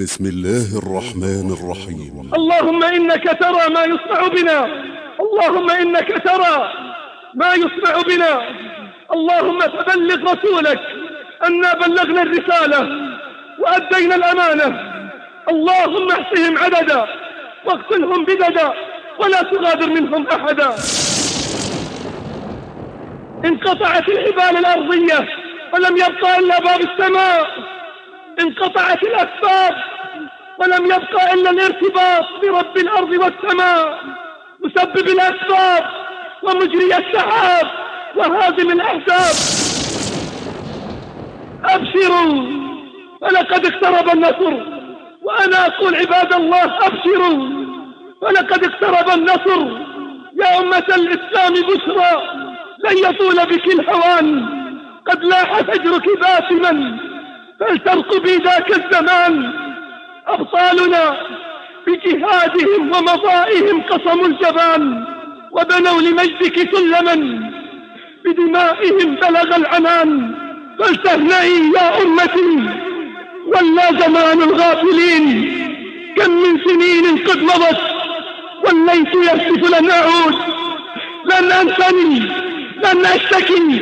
بسم الله الرحمن الرحيم. اللهم إنك ترى ما يصنع بنا. اللهم إنك ترى ما يصنع بنا. اللهم فبلغ رسولك أنا بلغنا الرسالة وأدينا الأمانة. اللهم احصهم عددا واقتلهم بددا ولا تغادر منهم أحدا. انقطعت الحبال الأرضية ولم يبقى إلا باب السماء. انقطعت الأسباب ولم يبقى إلا الارتباط برب الأرض والسماء مسبب الأسباب ومجري السحاب وهازم الأحزاب. أبشروا فلقد اقترب النصر وأنا أقول عباد الله أبشروا فلقد اقترب النصر. يا أمة الإسلام بشرى لن يطول بك الهوان قد لاح فجرك باسما فلترقبي ذاك الزمان أبطالنا بجهادهم ومضائهم قصموا الجبان وبنوا لمجدك سلما بدمائهم بلغ العنان. فلتهنئي يا أمتي ولا زمان الغافلين. كم من سنين قد مضت والليث يهتف لن أعود لن أنسني لن أشتكي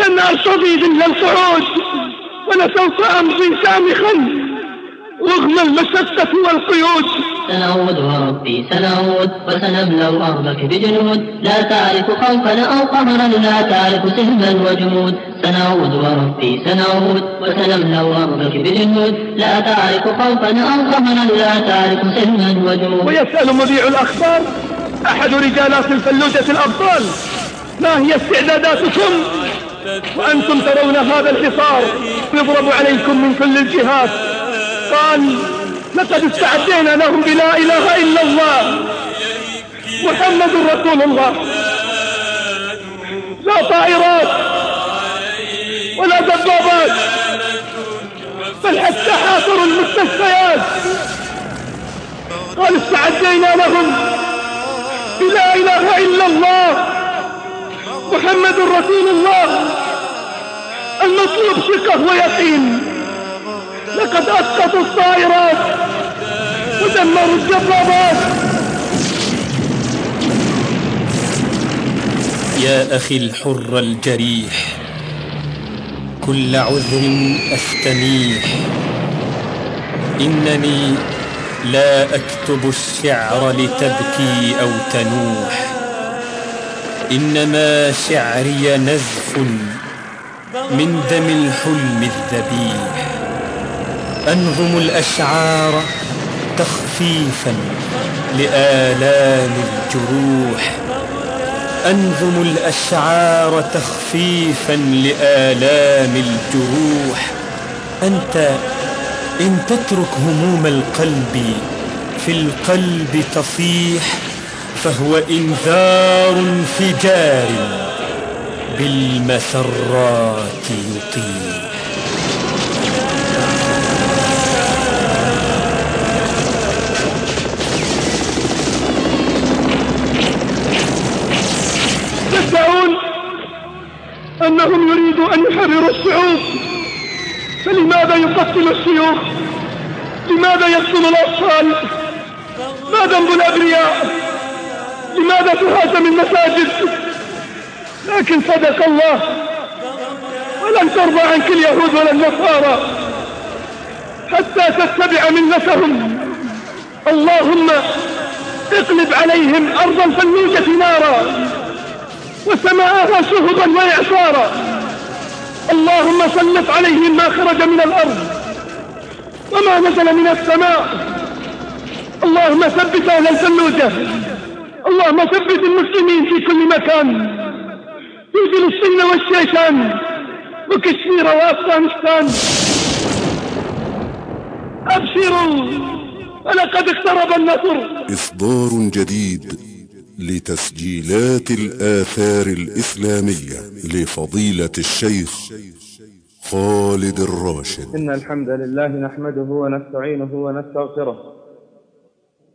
لن أرتضي ذل القعود. ولسوف أمضي سامخا رغم المشقة والقيود. سنعود وربي سنعود وسنملأ أرضك بجنود. لا تعرف خوفا أو قهرا لا تعرف سهما وجمود. سنعود وربي سنعود وسنملأ أرضك بجنود. لا تعرف خوفا أو قهرا لا تعرف سهما وجمود. ويسأل مذيع الأخبار أحد رجالات الفلوجة الأبطال ما هي استعداداتكم؟ وأنتم ترون هذا الحصار يضرب عليكم من كل الجهات. قال لقد استعدينا لهم بلا إله إلا الله. محمد رسول الله. لا طائرات ولا دبابات بل حتى حاصروا المستشفيات. قال استعدينا لهم بلا إله إلا الله. محمد رسول الله المطلوب ثقة ويقين. لقد أسقطوا الطائرات ودمروا الدبابات يا أخي الحر الجريح كل عذر أستميح إنني لا أكتب الشعر لتبكي أو تنوح. إنما شعري نزف من دم الحلم الذبيح. أنظم الأشعار تخفيفا لآلام الجروح. أنظم الأشعار تخفيفا لآلام الجروح. أنت إن تترك هموم القلب في القلب تصيح فهو إنذار انفجار بالمسرات يطيح يدعون أنهم يريدوا أن يحرروا الشعوب. فلماذا يقتل الشيوخ؟ لماذا يقتل الأطفال؟ ما ذنب الأبرياء؟ لماذا تهاجم المساجد لكن صدق الله. ولن ترضى عنك اليهود ولا النصارى. حتى تتبع ملتهم. اللهم اقلب عليهم أرض الفلوجة نارا. وسماءها شهبا وإعصارا. اللهم سلط عليهم ما خرج من الأرض. وما نزل من السماء. اللهم ثبت أهل الفلوجة. اللهم ثبت المسلمين في كل مكان. في فلسطين والشيشان وكشمير وأفغانستان. أبشروا فلقد اقترب النصر. إصدار جديد لتسجيلات الآثار الإسلامية لفضيلة الشيخ خالد الراشد. إن الحمد لله نحمده ونستعينه ونستغفره.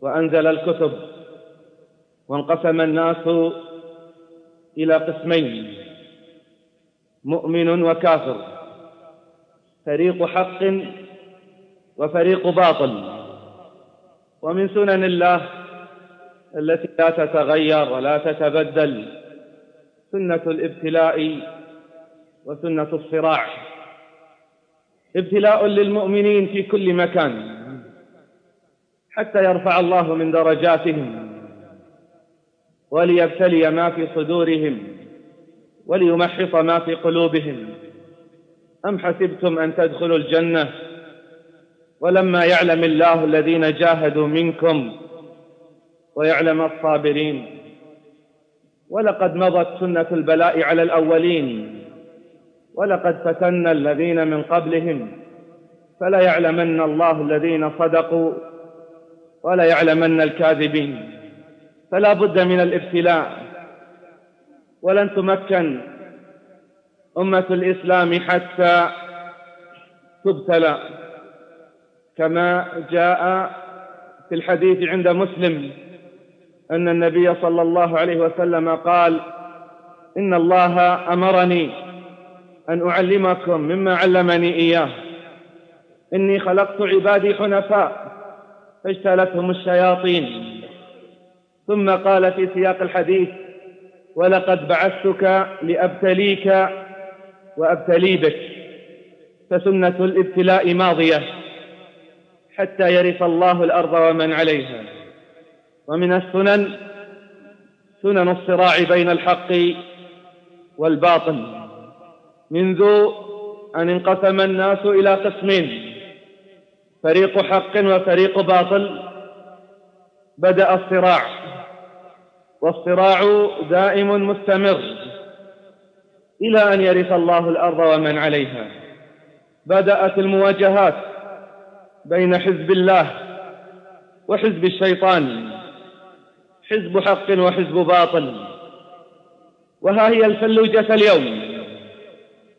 وأنزل الكتب وانقسم الناس إلى قسمين مؤمن وكافر فريق حق وفريق باطل. ومن سنن الله التي لا تتغير ولا تتبدل سنة الابتلاء وسنة الصراع. ابتلاء للمؤمنين في كل مكان. حتى يرفع الله من درجاتهم وليبتلي ما في صدورهم وليمحص ما في قلوبهم. أم حسبتم أن تدخلوا الجنة ولما يعلم الله الذين جاهدوا منكم ويعلم الصابرين؟ ولقد مضت سنة البلاء على الأولين ولقد فتنا الذين من قبلهم فلا يعلمن الله الذين صدقوا ولا يعلمن الكاذبين فلا بد من الابتلاء. ولن تمكن أمة الإسلام حتى تبتلى. كما جاء في الحديث عند مسلم أن النبي صلى الله عليه وسلم قال إن الله أمرني أن أعلمكم مما علمني إياه. إني خلقت عبادي حنفاء فاجتلتهم الشياطين. ثم قال في سياق الحديث ولقد بعثتك لأبتليك وأبتلي بك فسنة الابتلاء ماضية حتى يرث الله الأرض ومن عليها. ومن السنن سنن الصراع بين الحق والباطل منذ أن انقسم الناس إلى قسمين فريق حق وفريق باطل. بدأ الصراع. والصراع دائم مستمر إلى أن يرث الله الأرض ومن عليها. بدأت المواجهات بين حزب الله وحزب الشيطان. حزب حق وحزب باطل. وها هي الفلوجة اليوم.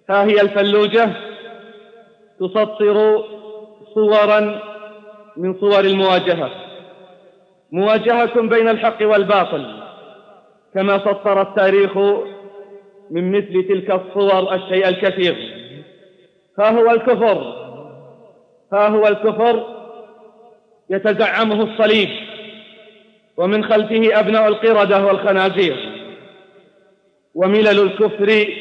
ها هي الفلوجة تسطر صورا من صور المواجهة. مواجهة بين الحق والباطل كما سطر التاريخ من مثل تلك الصور الشيء الكثير. ها هو الكفر ها هو الكفر يتزعمه الصليب ومن خلفه أبناء القردة والخنازير. وملل الكفر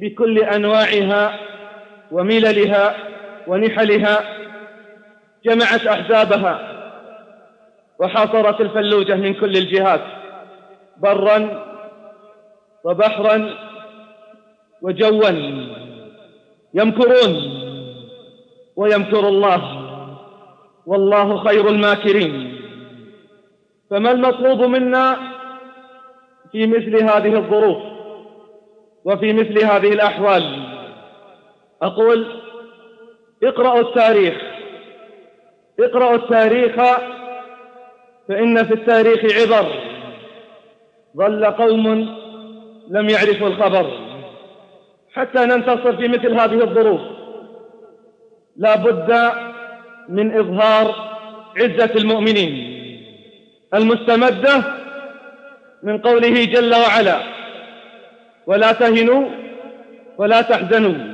بكل أنواعها ومللها ونحلها جمعت أحزابها وحاصرت الفلوجة من كل الجهات برا وبحرا وجوا يمكرون ويمكر الله والله خير الماكرين. فما المطلوب منا في مثل هذه الظروف وفي مثل هذه الأحوال؟ أقول اقرأوا التاريخ. اقرأوا التاريخ فإن في التاريخ عبر. ظل قوم لم يعرفوا الخبر. حتى ننتصر في مثل هذه الظروف. لا بد من إظهار عزة المؤمنين. المستمدة من قوله جل وعلا ولا تهنوا ولا تحزنوا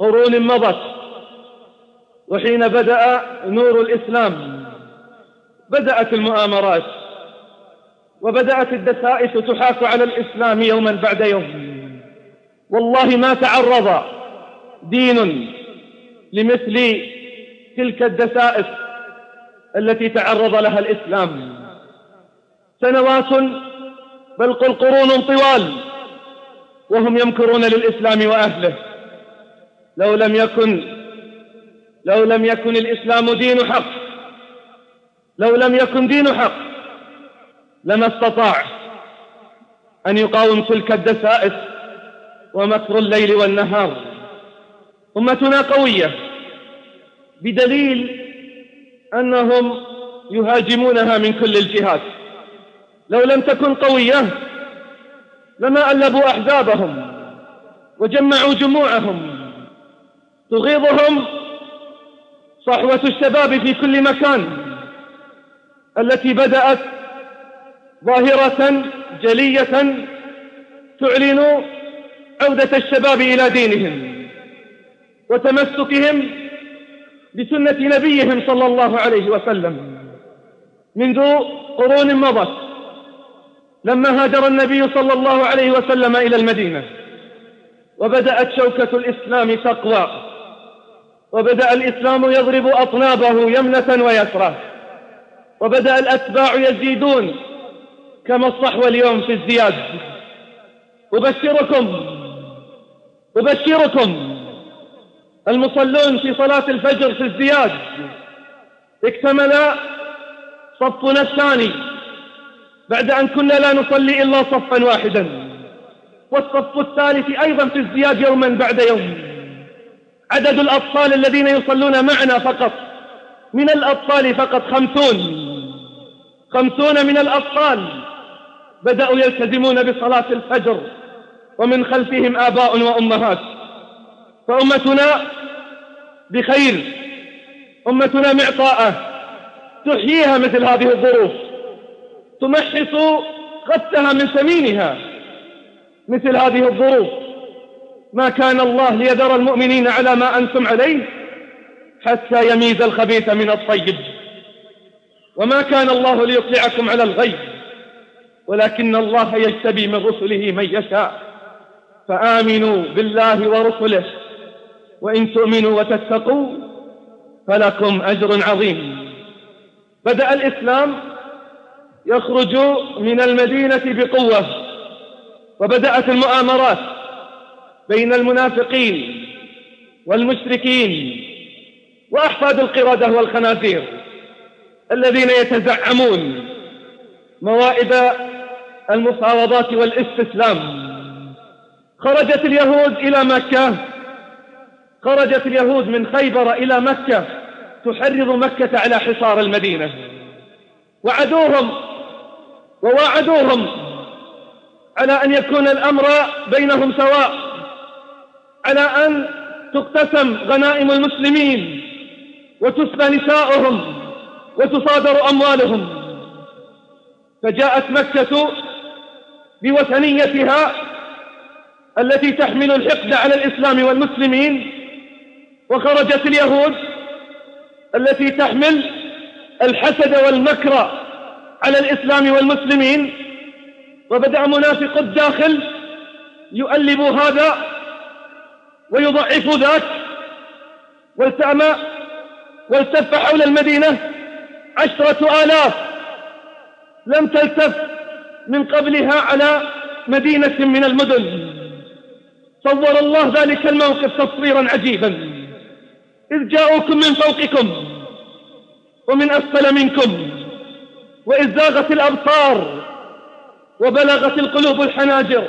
قرون مضت وحين بدأ نور الإسلام. بدأت المؤامرات وبدأت الدسائس تحاك على الإسلام يوما بعد يوم. والله ما تعرض دين لمثل تلك الدسائس التي تعرض لها الإسلام. سنوات بل قل قرون طوال وهم يمكرون للإسلام وأهله. لو لم يكن لو لم يكن الإسلام دين حق لو لم يكن دين حق لما استطاع أن يقاوم تلك الدسائس ومكر الليل والنهار. أمتنا قوية بدليل أنهم يهاجمونها من كل الجهات. لو لم تكن قوية لما ألبوا أحزابهم وجمعوا جموعهم. تغيظهم صحوة الشباب في كل مكان التي بدأت ظاهرة جلية تعلن عودة الشباب إلى دينهم وتمسكهم بسنة نبيهم صلى الله عليه وسلم. منذ قرون مضت لما هاجر النبي صلى الله عليه وسلم إلى المدينة وبدأت شوكة الإسلام تقوى. وبدأ الإسلام يضرب أطنابه يمنة ويسرى وبدأ الأتباع يزيدون كما الصحوة اليوم في الزياد. أبشركم أبشركم المصلون في صلاة الفجر في الزياد. اكتمل صفنا الثاني بعد أن كنا لا نصلي إلا صفا واحدا. والصف الثالث أيضا في الزياد يوما بعد يوم. عدد الأطفال الذين يصلون معنا فقط. من الأطفال فقط خمسون. خمسون من الأطفال بدأوا يلتزمون بصلاة الفجر ومن خلفهم آباء وأمهات. فأمتنا بخير. أمتنا معطاءة. تحييها مثل هذه الظروف. تمحص غثها من ثمينها مثل هذه الظروف. ما كان الله ليذر المؤمنين على ما أنتم عليه حتى يميز الخبيث من الطيب وما كان الله ليطلعكم على الغيب ولكن الله يجتبي من رسله من يشاء. فآمنوا بالله ورسله وإن تؤمنوا وتتقوا فلكم أجر عظيم. بدأ الإسلام يخرج من المدينة بقوة وبدأت المؤامرات. بين المنافقين والمشركين وأحفاد القردة والخنازير الذين يتزعمون موائد المفاوضات والاستسلام. خرجت اليهود إلى مكة. خرجت اليهود من خيبر إلى مكة. تحرض مكة على حصار المدينة. وعدوهم وواعدوهم على أن يكون الأمر بينهم سواء. على أن تقتسم غنائم المسلمين وتسبى نساؤهم وتصادر أموالهم. فجاءت مكة بوثنيتها التي تحمل الحقد على الإسلام والمسلمين وخرجت اليهود التي تحمل الحسد والمكر على الإسلام والمسلمين. وبدأ منافق الداخل يؤلب هذا ويضعف ذاك والتأم والتف حول المدينة عشرة آلاف لم تلتف من قبلها على مدينة من المدن. صور الله ذلك الموقف تصويرا عجيبا. إذ جاءوكم من فوقكم ومن أسفل منكم وإذ زاغت الأبصار وبلغت القلوب الحناجر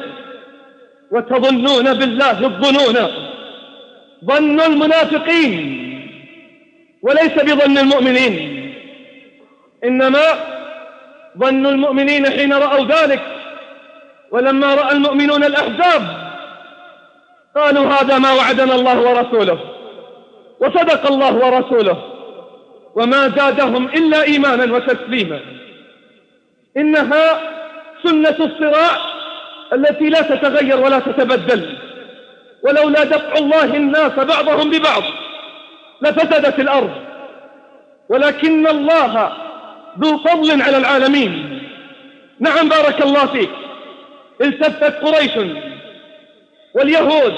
وتظنون بالله الظنون. ظن المنافقين وليس بظن المؤمنين. إنما ظن المؤمنين حين رأوا ذلك ولما رأى المؤمنون الأحزاب قالوا هذا ما وعدنا الله ورسوله وصدق الله ورسوله وما زادهم إلا إيمانا وتسليما. إنها سنة الصراع التي لا تتغير ولا تتبدل. ولولا دفع الله الناس بعضهم ببعض لفسدت الأرض. ولكن الله ذو فضل على العالمين. نعم بارك الله فيك. التفت قريش واليهود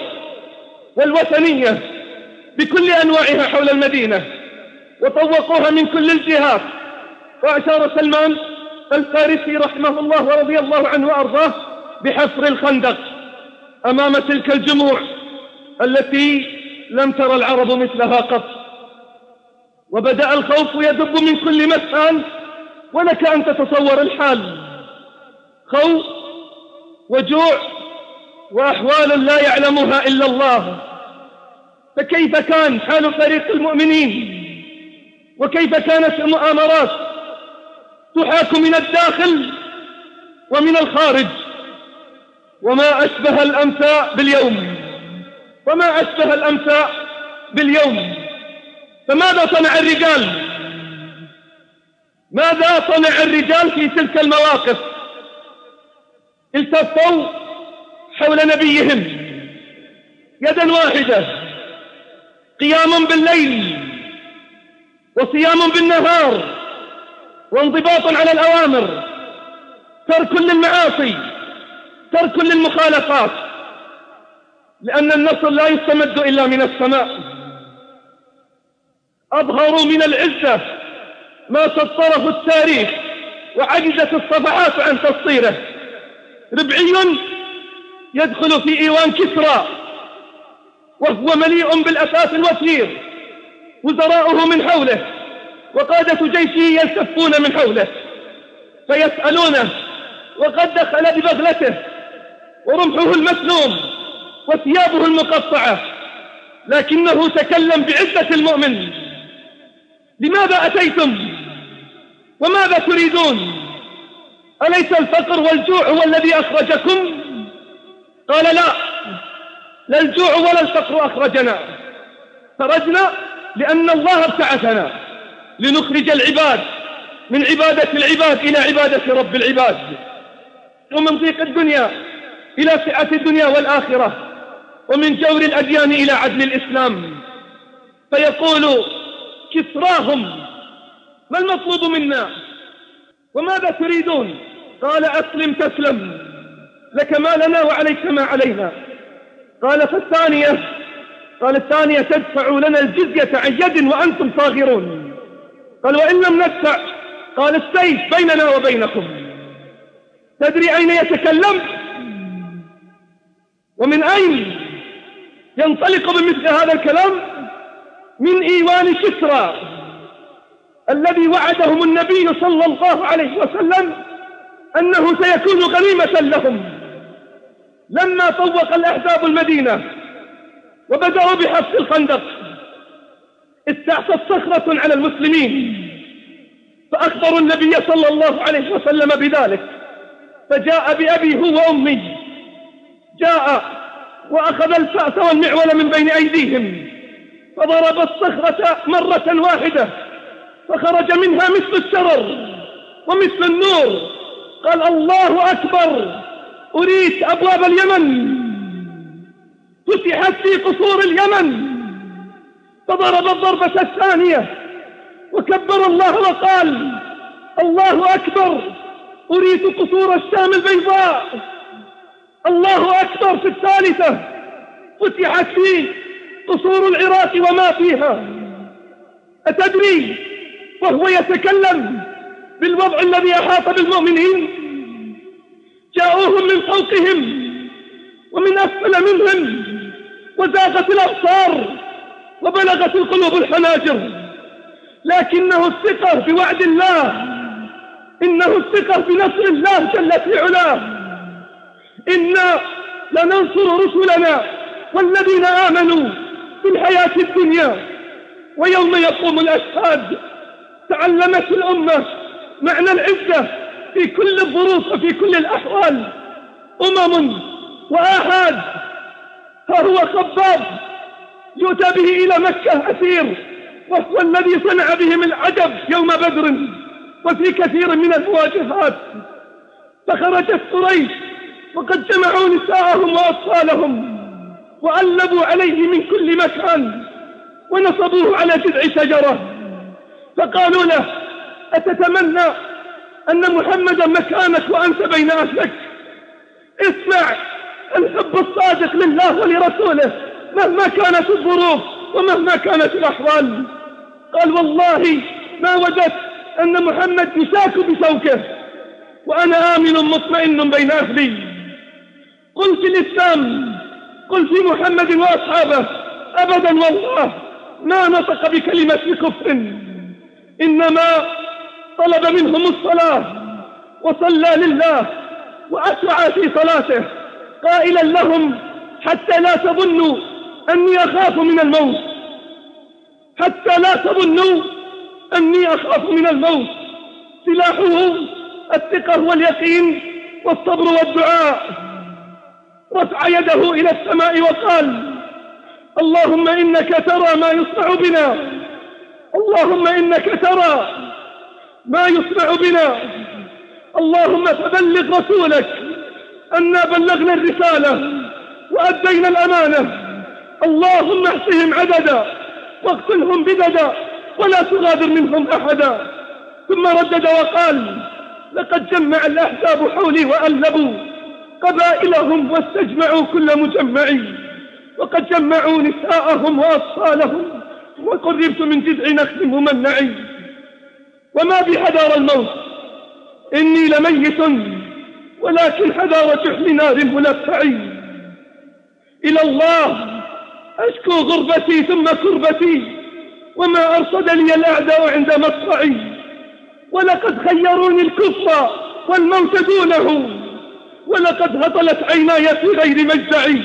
والوثنية بكل أنواعها حول المدينة وطوقوها من كل الجهات. وأشار سلمان الفارسي رحمه الله ورضي الله عنه وأرضاه بحفر الخندق أمام تلك الجموع. التي لم ترى العرب مثلها قط. وبدأ الخوف يدب من كل مكان ولك أن تتصور الحال. خوف وجوع وأحوال لا يعلمها إلا الله. فكيف كان حال فريق المؤمنين؟ وكيف كانت المؤامرات تحاك من الداخل ومن الخارج؟ وما أشبه الأمساء باليوم. وما أشبه الأمساء باليوم فماذا صنع الرجال؟ ماذا صنع الرجال في تلك المواقف؟ التفوا حول نبيهم يدا واحدة قيام بالليل وصيام بالنهار وانضباط على الأوامر ترك للمعاصي ترك للمخالفات. لأن النصر لا يستمد إلا من السماء. أظهروا من العزة ما سطره التاريخ وعجزت الصفحات عن تسطيره ربعي يدخل في إيوان كسرى وهو مليء بالأساس الوثير وزراؤه من حوله وقادة جيشه يلتفون من حوله فيسألونه وقد دخل ببغلته ورمحه المسلوم. وثيابه المقطعة لكنه تكلم بعزة المؤمن. لماذا أتيتم؟ وماذا تريدون؟ أليس الفقر والجوع هو الذي أخرجكم؟ قال لا لا الجوع ولا الفقر أخرجنا. خرجنا لأن الله ابتعثنا لنخرج العباد من عبادة العباد إلى عبادة رب العباد ومن ضيق الدنيا إلى سعة الدنيا والآخرة. ومن جور الأديان إلى عدل الإسلام. فيقول كسراهم ما المطلوب منا؟ وماذا تريدون؟ قال أسلم تسلم لك ما لنا وعليك ما علينا. قال فالثانية قال الثانية تدفع لنا الجزية عن يد وأنتم صاغرون. قال وإن لم ندفع قال السيف بيننا وبينكم. تدري أين يتكلم؟ ومن أين؟ ينطلق بمثل هذا الكلام من إيوان كسرى الذي وعدهم النبي صلى الله عليه وسلم أنه سيكون غنيمة لهم. لما طوق الأحزاب المدينة وبدأوا بحفظ الخندق استعصت صخرة على المسلمين فأخبروا النبي صلى الله عليه وسلم بذلك. فجاء بأبي هو وأمي جاء وأخذ الفأس والمعول من بين أيديهم فضرب الصخرة مرة واحدة فخرج منها مثل الشرر ومثل النور. قال الله أكبر أريد أبواب اليمن فتحت في قصور اليمن. فضرب الضربة الثانية وكبر الله وقال الله أكبر أريد قصور الشام البيضاء. الله أكبر في الثالثة. فتحت في قصور العراق وما فيها. أتدري وهو يتكلم بالوضع الذي أحاط بالمؤمنين. جاءوهم من فوقهم ومن أسفل منهم وزاغت الأبصار وبلغت القلوب الحناجر. لكنه الثقة بوعد الله. إنه الثقة بنصر الله جل في علاه. إنا لننصر رسلنا والذين آمنوا في الحياة الدنيا ويوم يقوم الأشهاد. تعلمت الأمة معنى العزة في كل الظروف وفي كل الأحوال. أمم وآحاد ها هو خباب يؤتى به إلى مكة أسير وهو الذي صنع بهم العجب يوم بدر وفي كثير من المواجهات فخرجت قريش وقد جمعوا نساءهم وأطفالهم وألبوا عليه من كل مكان ونصبوه على جذع شجرة. فقالوا له أتتمنى أن محمدا مكانك وأنت بين أهلك؟ اسمع الحب الصادق لله ولرسوله مهما كانت الظروف ومهما كانت الأحوال. قال والله ما وجدت أن محمد يشاك بشوكة وأنا آمن مطمئن بين أهلي. قل في الإسلام قل في محمد وأصحابه أبدا والله ما نطق بكلمة كفر إنما طلب منهم الصلاة وصلى لله وأسرع في صلاته قائلا لهم حتى لا تظنوا أني أخاف من الموت حتى لا تظنوا أني أخاف من الموت. سلاحه الثقة واليقين والصبر والدعاء. رفع يده إلى السماء وقال اللهم إنك ترى ما يصنع بنا. اللهم إنك ترى ما يصنع بنا. اللهم فبلغ رسولك أنا بلغنا الرسالة وأدينا الأمانة. اللهم احصهم عددا واقتلهم بددا ولا تغادر منهم أحدا. ثم ردد وقال لقد جمع الأحزاب حولي وألبوا قبائلهم واستجمعوا كل مجمع. وقد جمعوا نساءهم وأطفالهم وقربت من جذع نخل ممنع. وما بحذار الموت إني لميت ولكن حذار جحل نار ملفع. إلى الله أشكو غربتي ثم كربتي وما أرصد لي الأعداء عند مصرعي ولقد خيروني الكفر والموت دونه. ولقد هطلت عيناي في غير مجدعي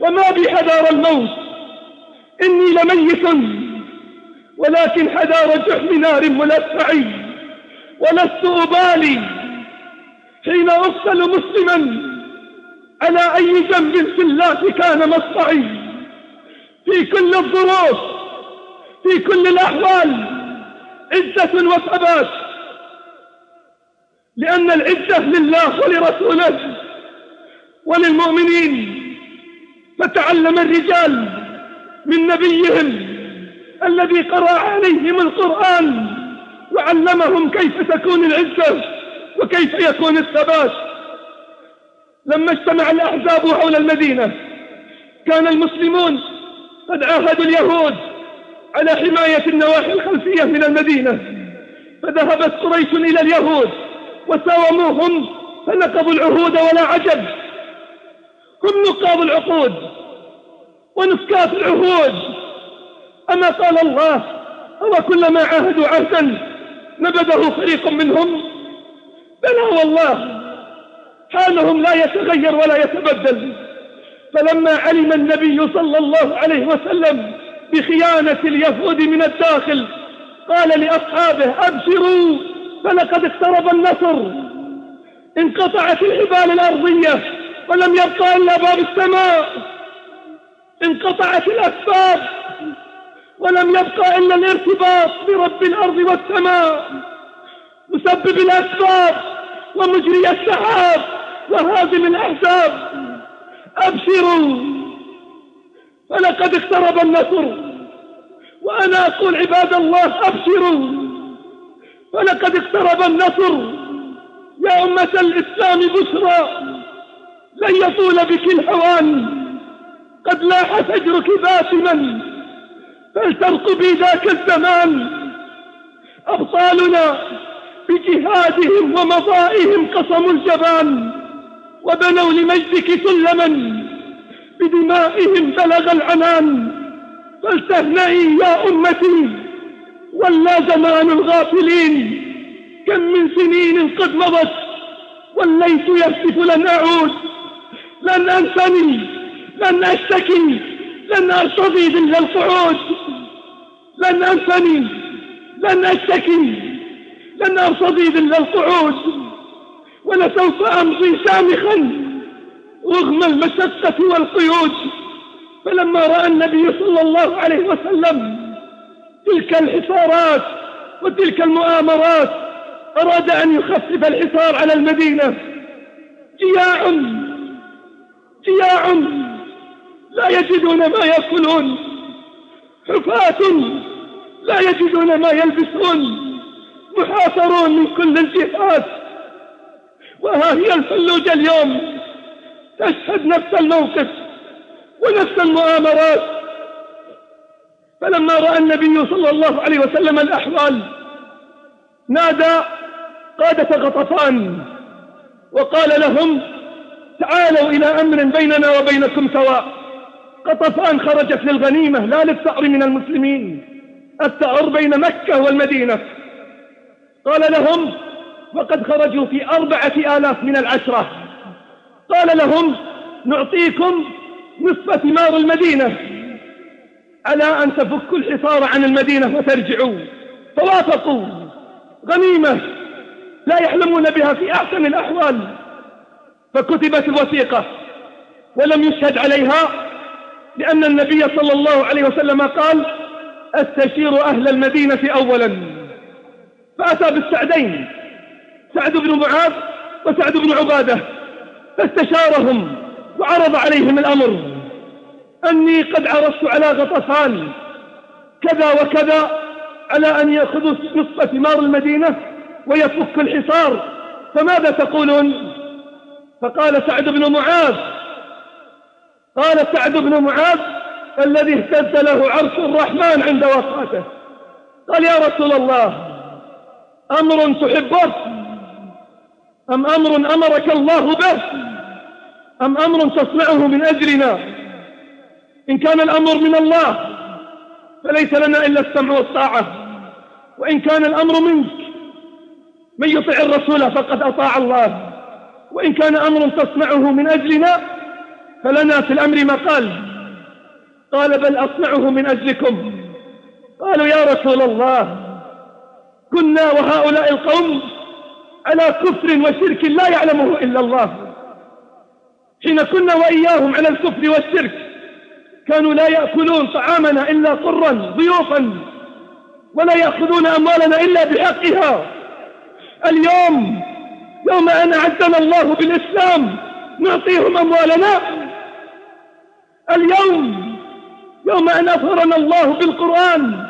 وما بحذار الموت. إني لميت. ولكن حذار جحم نار ملفعي ولست أبالي حين أقتل مسلما على أي جنب في الله كان مصرعي في كل الظروف في كل الأحوال عزة وثبات. لأن العزة لله ولرسوله وللمؤمنين. فتعلم الرجال من نبيهم الذي قرأ عليهم القرآن وعلمهم كيف تكون العزة وكيف يكون الثبات. لما اجتمع الأحزاب حول المدينة كان المسلمون قد عاهدوا اليهود على حماية النواحي الخلفية من المدينة. فذهبت قريش إلى اليهود وساوموهم فنقضوا العهود ولا عجب. هم نقاض العقود ونفكات العهود. أما قال الله أو كلما عاهدوا عهدا نبذه فريق منهم. بلى والله حالهم لا يتغير ولا يتبدل. فلما علم النبي صلى الله عليه وسلم بخيانة اليهود من الداخل قال لأصحابه أبشروا فلقد اقترب النصر. انقطعت الحبال الأرضية ولم يبقى إلا باب السماء. انقطعت الأسباب ولم يبقى إلا الارتباط برب الأرض والسماء. مسبب الأسباب ومجري السحاب وهازم الأحزاب. أبشروا! فلقد اقترب النصر. وأنا أقول عباد الله أبشروا! فلقد اقترب النصر. يا أمة الإسلام بشرى لن يطول بك الحوان. قد لاح فجرك باسما فلترقبي ذاك الزمان. أبطالنا بجهادهم ومضائهم قصموا الجبان. وبنوا لمجدك سلما بدمائهم بلغ العنان. فلتهنئي يا أمتي ولا زمان الغافلين. كم من سنين قد مضت والليث يهتف لن أعود. لن أنثني لن أشتكي لن أرتضي ذل القعود. لن أنثني لن أشتكي لن أرتضي ذل القعود. ولسوف أمضي شامخا رغم المشقة والقيود. فلما رأى النبي صلى الله عليه وسلم تلك الحصارات وتلك المؤامرات أراد أن يخفف الحصار على المدينة. جياع جياع لا يجدون ما يأكلون. حفاة لا يجدون ما يلبسون. محاصرون من كل الجهات. وها هي الفلوجة اليوم. تشهد نفس الموقف ونفس المؤامرات. فلما رأى النبي صلى الله عليه وسلم الأحوال نادى قادة غطفان وقال لهم تعالوا إلى أمر بيننا وبينكم سواء. غطفان خرجت للغنيمة لا للثأر من المسلمين. الثأر بين مكة والمدينة. قال لهم وقد خرجوا في أربعة آلاف من العشرة. قال لهم نعطيكم نصف ثمار المدينة. على أن تفكوا الحصار عن المدينة وترجعوا؟ فوافقوا. غنيمة. لا يحلمون بها في أحسن الأحوال. فكتبت الوثيقة ولم يشهد عليها لأن النبي صلى الله عليه وسلم قال أستشير أهل المدينة أولا. فأتى بالسعدين سعد بن معاذ وسعد بن عبادة فاستشارهم وعرض عليهم الأمر. أني قد عرضت على غطفان كذا وكذا على أن يأخذوا نصف ثمار المدينة ويفك الحصار. فماذا تقولون؟ فقال سعد بن معاذ قال سعد بن معاذ الذي اهتز له عرش الرحمن عند وفاته. قال يا رسول الله أمر تحبه؟ أم أمر أمرك الله به؟ أم أمر تصنعه من أجلنا؟ إن كان الأمر من الله فليس لنا إلا السمع والطاعة. وإن كان الأمر منك من يطع الرسول فقد أطاع الله. وإن كان أمر تصنعه من أجلنا فلنا في الأمر مقال قال بل أصنعه من أجلكم. قالوا يا رسول الله كنا وهؤلاء القوم على كفر وشرك لا يعلمه إلا الله. حين كنا وإياهم على الكفر والشرك كانوا لا يأكلون طعامنا إلا قرا ضيوفا ولا يأخذون أموالنا إلا بحقها. اليوم يوم أن أعزنا الله بالإسلام نعطيهم أموالنا. اليوم يوم أن أظهرنا الله بالقرآن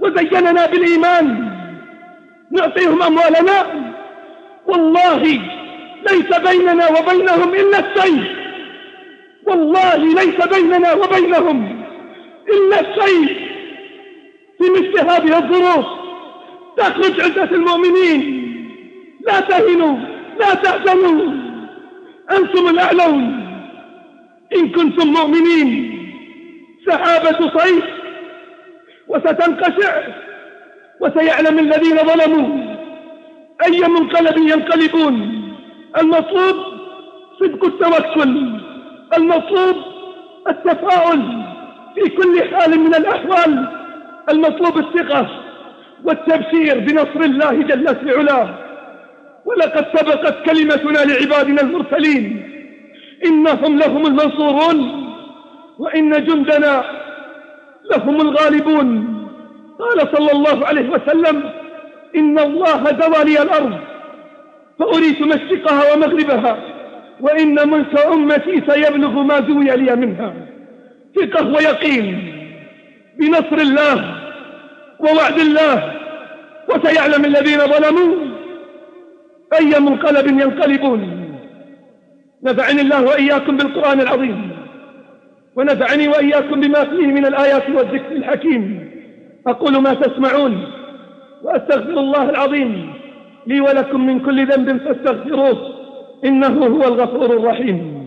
وزيننا بالإيمان نعطيهم أموالنا. والله ليس بيننا وبينهم إلا السيف. والله ليس بيننا وبينهم إلا السيف في مثل هذه الظروف. تخرج عزة المؤمنين. لا تهنوا لا تحزنوا أنتم الأعلون. إن كنتم مؤمنين سحابة صيف وستنقشع وسيعلم الذين ظلموا أي منقلب ينقلبون. المطلوب صدق التوكل. المطلوب التفاؤل في كل حال من الأحوال المطلوب الثقة والتبشير بنصر الله جل في علاه. ولقد سبقت كلمتنا لعبادنا المرسلين إنهم لهم المنصورون وإن جندنا لهم الغالبون. قال صلى الله عليه وسلم إن الله زوى لي الأرض فأريت مشرقها ومغربها. وإن ملك أمتي سيبلغ ما زوي لي منها. ثقة ويقين بنصر الله ووعد الله. وسيعلم الذين ظلموا أي منقلب ينقلبون. نفعني الله وإياكم بالقرآن العظيم. ونفعني وإياكم بما فيه من الآيات والذكر الحكيم. أقول ما تسمعون وأستغفر الله العظيم. لي ولكم من كل ذنب فاستغفروه. إنه هو الغفور الرحيم.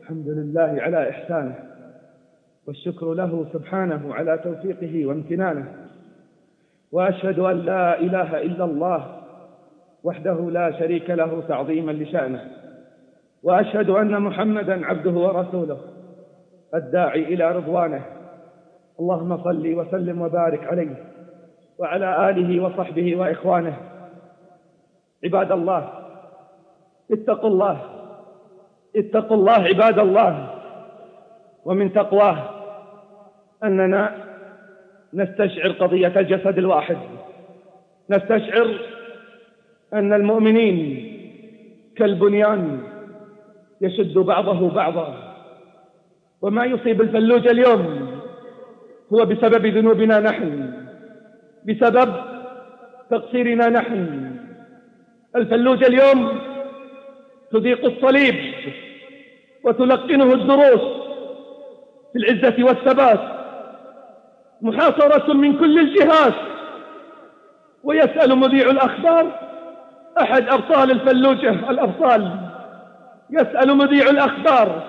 الحمد لله على إحسانه والشكر له سبحانه على توفيقه وامتنانه وأشهد أن لا إله إلا الله وحده لا شريك له تعظيما لشأنه وأشهد أن محمدا عبده ورسوله الداعي إلى رضوانه. اللهم صل وسلم وبارك عليه وعلى آله وصحبه وإخوانه. عباد الله اتقوا الله. اتقوا الله عباد الله. ومن تقواه أننا نستشعر قضية الجسد الواحد. نستشعر أن المؤمنين كالبنيان يشد بعضه بعضا. وما يصيب الفلوج اليوم هو بسبب ذنوبنا نحن. بسبب تقصيرنا نحن. الفلوج اليوم تضيق الصليب وتلقنه الدروس في العزة والثبات. محاصرة من كل الجهات. ويسأل مذيع الأخبار أحد أبطال الفلوجة الأبطال. يسأل مذيع الأخبار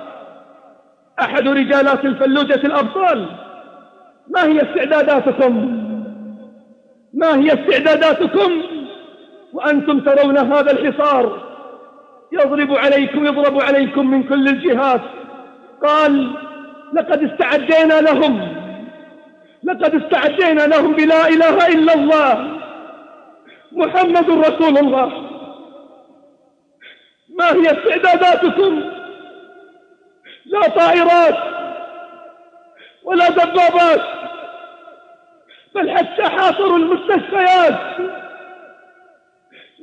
أحد رجالات الفلوجة الأبطال. ما هي استعداداتكم؟ ما هي استعداداتكم؟ وأنتم ترون هذا الحصار. يضرب عليكم يضرب عليكم من كل الجهات. قال لقد استعدينا لهم لقد استعدينا لهم بلا إله إلا الله محمد رسول الله. ما هي استعداداتكم؟ لا طائرات ولا دبابات بل حتى حاصروا المستشفيات.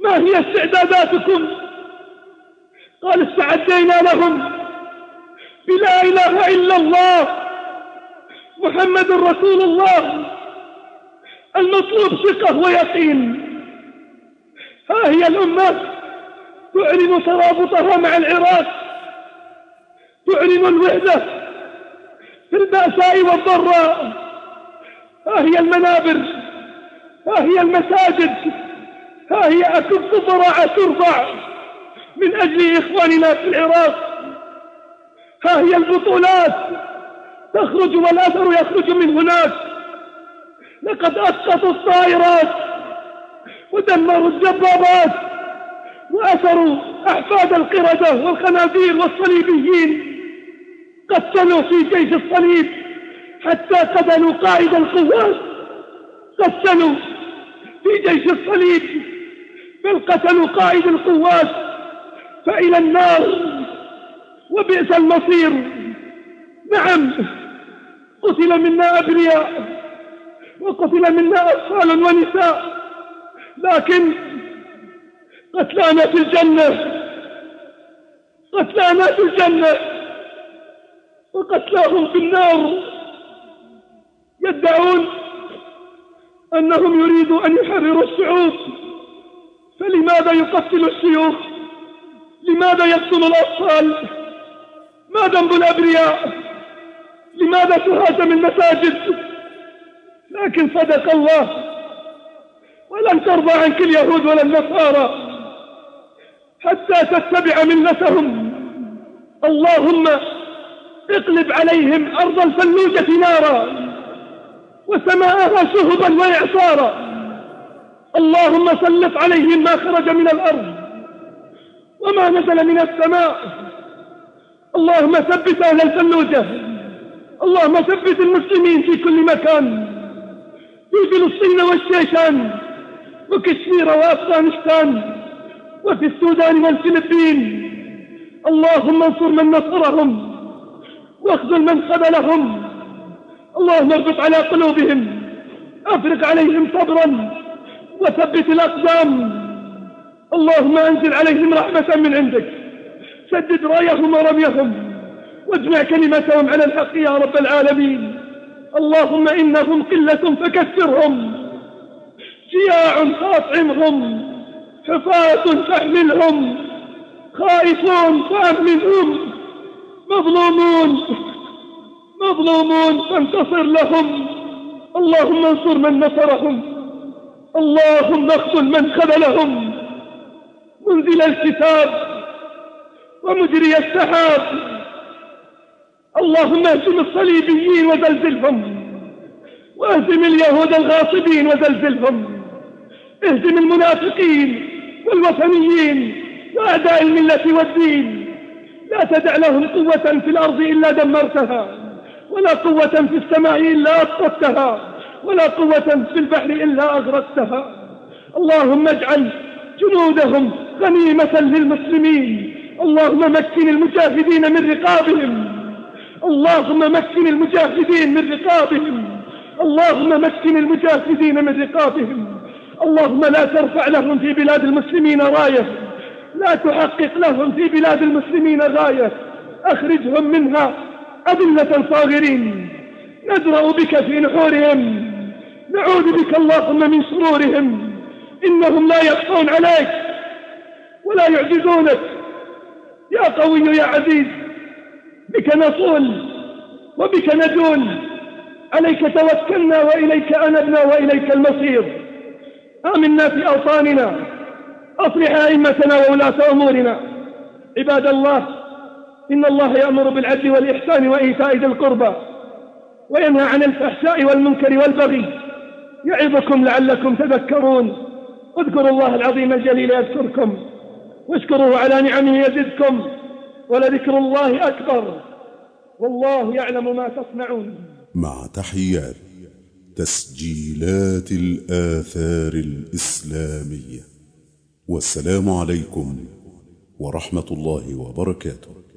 ما هي استعداداتكم؟ قال استعدينا لهم. بلا إله إلا الله. محمد رسول الله. المطلوب ثقة ويقين. ها هي الأمة. تعلن ترابطها مع العراق. تعلن الوحدة في البأساء والضراء. ها هي المنابر. ها هي المساجد. ها هي أكف ضراعة ترفع. من أجل إخواننا في العراق. ها هي البطولات. تخرج والأثر يخرج من هناك. لقد أسقطوا الطائرات ودمروا الدبابات وأثروا أحفاد القردة والخنازير والصليبيين. قتلوا في جيش الصليب حتى قتلوا قائد القوات. قتلوا في جيش الصليب بل قتلوا قائد القوات. فإلى النار. وبئس المصير. نعم. قتل منا أبرياء وقتل منا أطفال ونساء. لكن قتلانا في الجنة. قتلانا في الجنة. وقتلاهم في النار. يدعون أنهم يريدوا أن يحرروا الشعوب. فلماذا يقتل الشيوخ لماذا يقتل الأطفال؟ ما ذنب الأبرياء؟ لماذا تهاجم المساجد؟ لكن صدق الله ولن ترضى عنك اليهود ولا النصارى. حتى تتبع ملتهم. اللهم اقلب عليهم أرض الفلوجة نارا وسماءها شهبا وإعصارا. اللهم سلط عليهم ما خرج من الأرض. وما نزل من السماء. اللهم ثبت أهل الفلوجة اللهم ثبت المسلمين في كل مكان. في فلسطين والشيشان وكشمير وأفغانستان وفي السودان والفلبين. اللهم انصر من نصرهم واخذل من خذلهم. اللهم اربط على قلوبهم. افرق عليهم صبرا وثبت الأقدام. اللهم انزل عليهم رحمة من عندك. سدد رايهم ورميهم. واجمع كلمتهم على الحق يا رب العالمين. اللهم إنهم قلة فكثرهم جياع فاطعمهم. حفاة فاحملهم. خائفون فأمنهم مظلومون. مظلومون فانتصر لهم. اللهم انصر من نصرهم. اللهم اخذل من خذلهم. منزل الكتاب ومجري السحاب. اللهم اهزم الصليبيين وزلزلهم واهزم اليهود الغاصبين وزلزلهم. اهزم المنافقين والوثنيين وأعداء الملة والدين. لا تدع لهم قوة في الأرض إلا دمرتها ولا قوة في السماء إلا أسقطتها ولا قوة في البحر إلا أغرقتها. اللهم اجعل جنودهم غنيمة للمسلمين. اللهم مكن المجاهدين من رقابهم. اللهم مكن المجاهدين من رقابهم. اللهم مكن المجاهدين من رقابهم. اللهم لا ترفع لهم في بلاد المسلمين راية. لا تحقق لهم في بلاد المسلمين غاية. أخرجهم منها أذلة صاغرين ندرأ بك في نحورهم. نعوذ بك اللهم من شرورهم إنهم لا يخفون عليك. ولا يعجزونك. يا قوي يا عزيز بك نصول وبك ندول عليك توكلنا وإليك أنبنا وإليك المصير. آمنا في أوطاننا. أصلح أئمتنا وولاة أمورنا. عباد الله إن الله يأمر بالعدل والإحسان وإيتاء ذي القربى وينهى عن الفحشاء والمنكر والبغي. يعظكم لعلكم تذكرون. اذكروا الله العظيم الجليل يذكركم. واشكروه على نعمه يزدكم ولذكر الله أكبر. والله يعلم ما تصنعون. مع تحيات تسجيلات الآثار الإسلامية. والسلام عليكم ورحمة الله وبركاته.